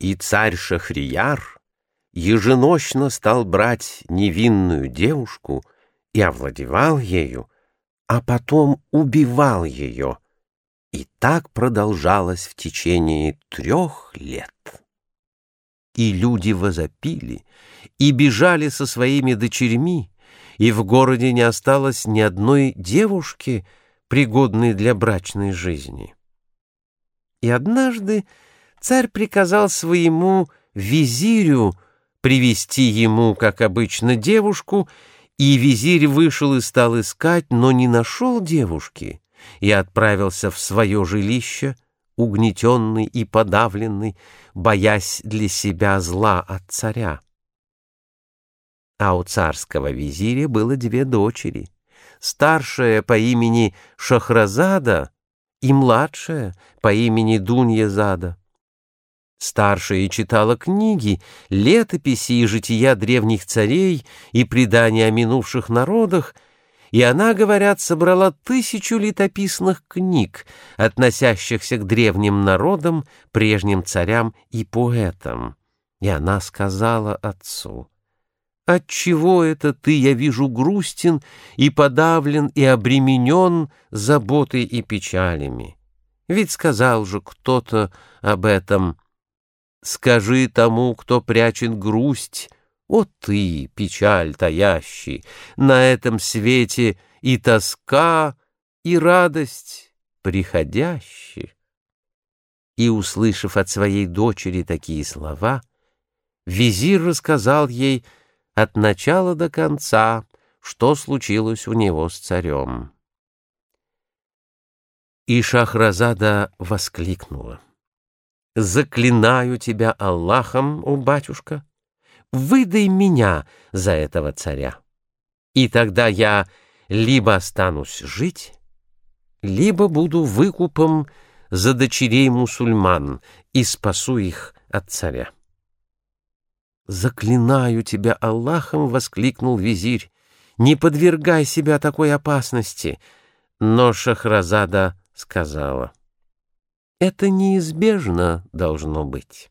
И царь Шахрияр еженочно стал брать невинную девушку и овладевал ею, а потом убивал ее. И так продолжалось в течение трех лет. И люди возопили, и бежали со своими дочерьми, и в городе не осталось ни одной девушки, пригодной для брачной жизни. И однажды царь приказал своему визирю привести ему, как обычно, девушку, и визирь вышел и стал искать, но не нашел девушки, и отправился в свое жилище, угнетенный и подавленный, боясь для себя зла от царя. А у царского визиря было две дочери, старшая по имени Шахразада и младшая по имени Дуньязада. Старшая читала книги, летописи и жития древних царей и предания о минувших народах, и она, говорят, собрала тысячу летописных книг, относящихся к древним народам, прежним царям и поэтам. И она сказала отцу, «Отчего это ты, я вижу, грустен и подавлен и обременен заботой и печалями? Ведь сказал же кто-то об этом, «Скажи тому, кто прячет грусть, о ты, печаль таящий, на этом свете и тоска, и радость приходящие. И, услышав от своей дочери такие слова, визирь рассказал ей от начала до конца, что случилось у него с царем. И Шахразада воскликнула. «Заклинаю тебя Аллахом, о батюшка!» выдай меня за этого царя. И тогда я либо останусь жить, либо буду выкупом за дочерей мусульман и спасу их от царя. «Заклинаю тебя Аллахом!» — воскликнул визирь. «Не подвергай себя такой опасности!» Но Шахразада сказала. «Это неизбежно должно быть».